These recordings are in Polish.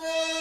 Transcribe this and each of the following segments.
you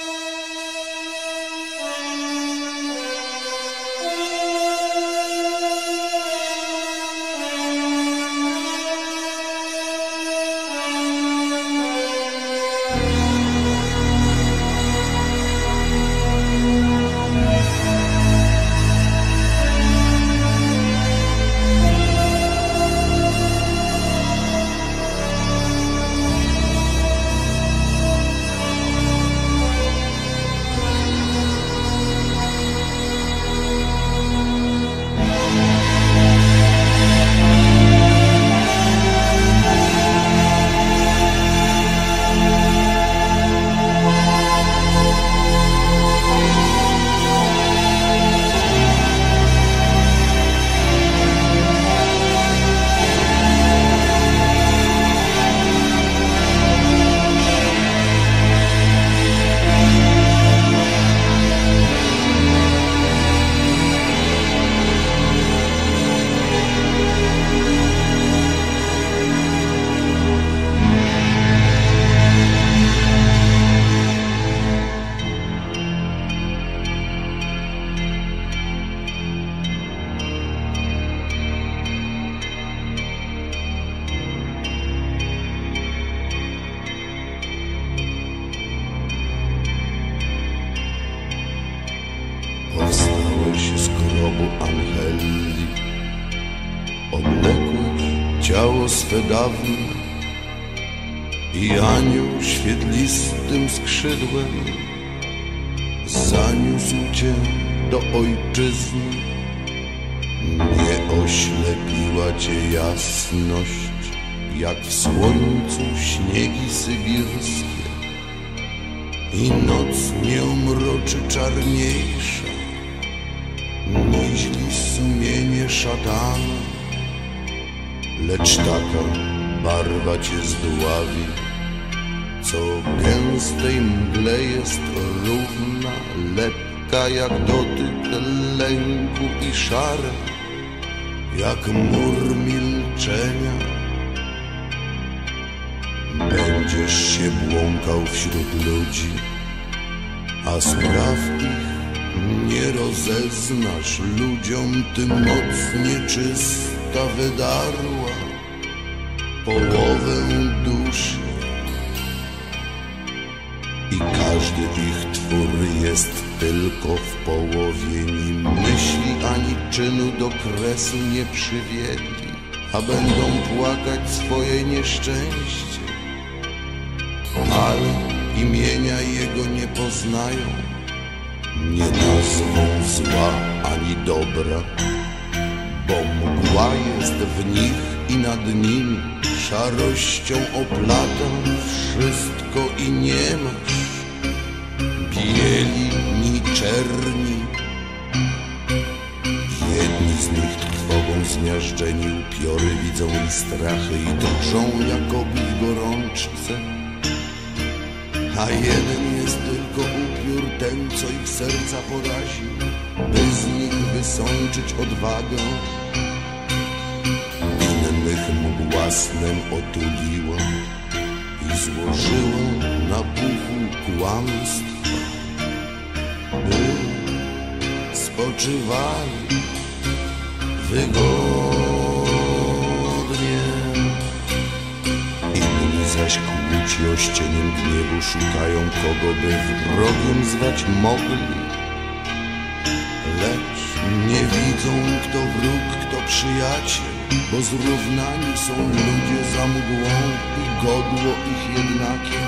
swe dawne I anioł świetlistym skrzydłem Zaniósł cię do ojczyzny. Nie oślepiła cię jasność Jak w słońcu śniegi sybirskie. I noc nie omroczy czarniejsza Niźli sumienie szatana Lecz taka barwa cię zdławi Co gęstej mgle jest równa Lepka jak dotyk lęku i szare Jak mur milczenia Będziesz się błąkał wśród ludzi, a spraw ich nie rozeznasz. Ludziom ty moc nieczysta wydarła połowę duszy. I każdy ich twór jest tylko w połowie, nim myśli ani czynu do kresu nie przywiedli, a będą płakać swoje nieszczęście ale imienia Jego nie poznają, nie nazwą zła ani dobra, bo mgła jest w nich i nad nimi, szarością oplata wszystko i nie masz, bieli ni czerni. Jedni z nich trwogą zmiażdżeni upiory widzą i strachy i drżą jak ogni w gorączce. A jeden jest tylko upiór, ten, co ich serca poraził, by z nich wysączyć odwagę. Snem otuliła i złożyła na puchu kłamstwa, by spoczywali wygodnie. Inni zaś kłuci ościeniem gniewu szukają kogo by wrogiem zwać mogli. Lecz nie widzą kto wróg, kto przyjaciel, bo zrównani są ludzie za mgłą i godło ich jednakie.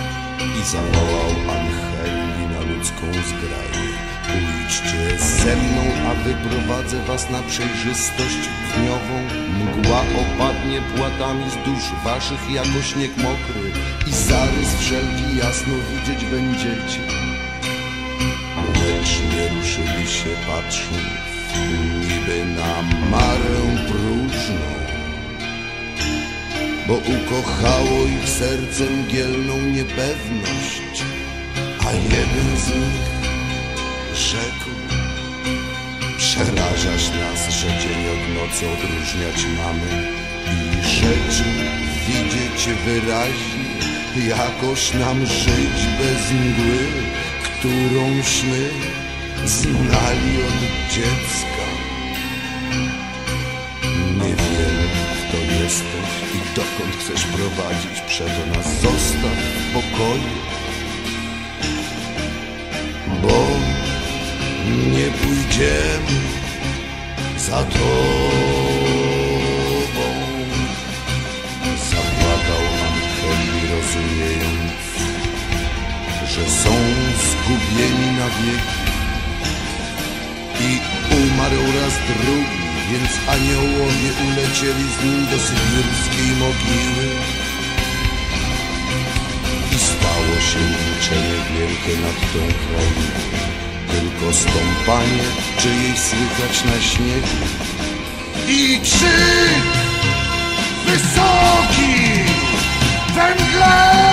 I zawołał Angeli na ludzką zgraję. Pójdźcie ze mną, a wyprowadzę was na przejrzystość dniową. Mgła opadnie płatami wzdłuż waszych jako śnieg mokry i zarys wszelki jasno widzieć będziecie. Lecz nie ruszyli się patrząc, niby na marę próżną, bo ukochało ich serce mgielną niepewność, a jeden z nich rzekł Przerażasz nas, że dzień od nocy odróżniać mamy I rzeczy widzieć wyraźnie jakoż nam żyć bez mgły, którąśmy znali od dziecka. Jesteś i dokąd chcesz prowadzić, przeto nas zostaw w pokoju, bo nie pójdziemy za tobą. Zapłakał Angeli, rozumiejąc, że są zgubieni na wieki. I umarł raz drugi, więc aniołowie ulecieli z nim do sybirskiej mogiły. I stało się milczenie wielkie nad tą krainą, tylko stąpanie czyjeś słychać na śniegu. I krzyk wysoki, węgle!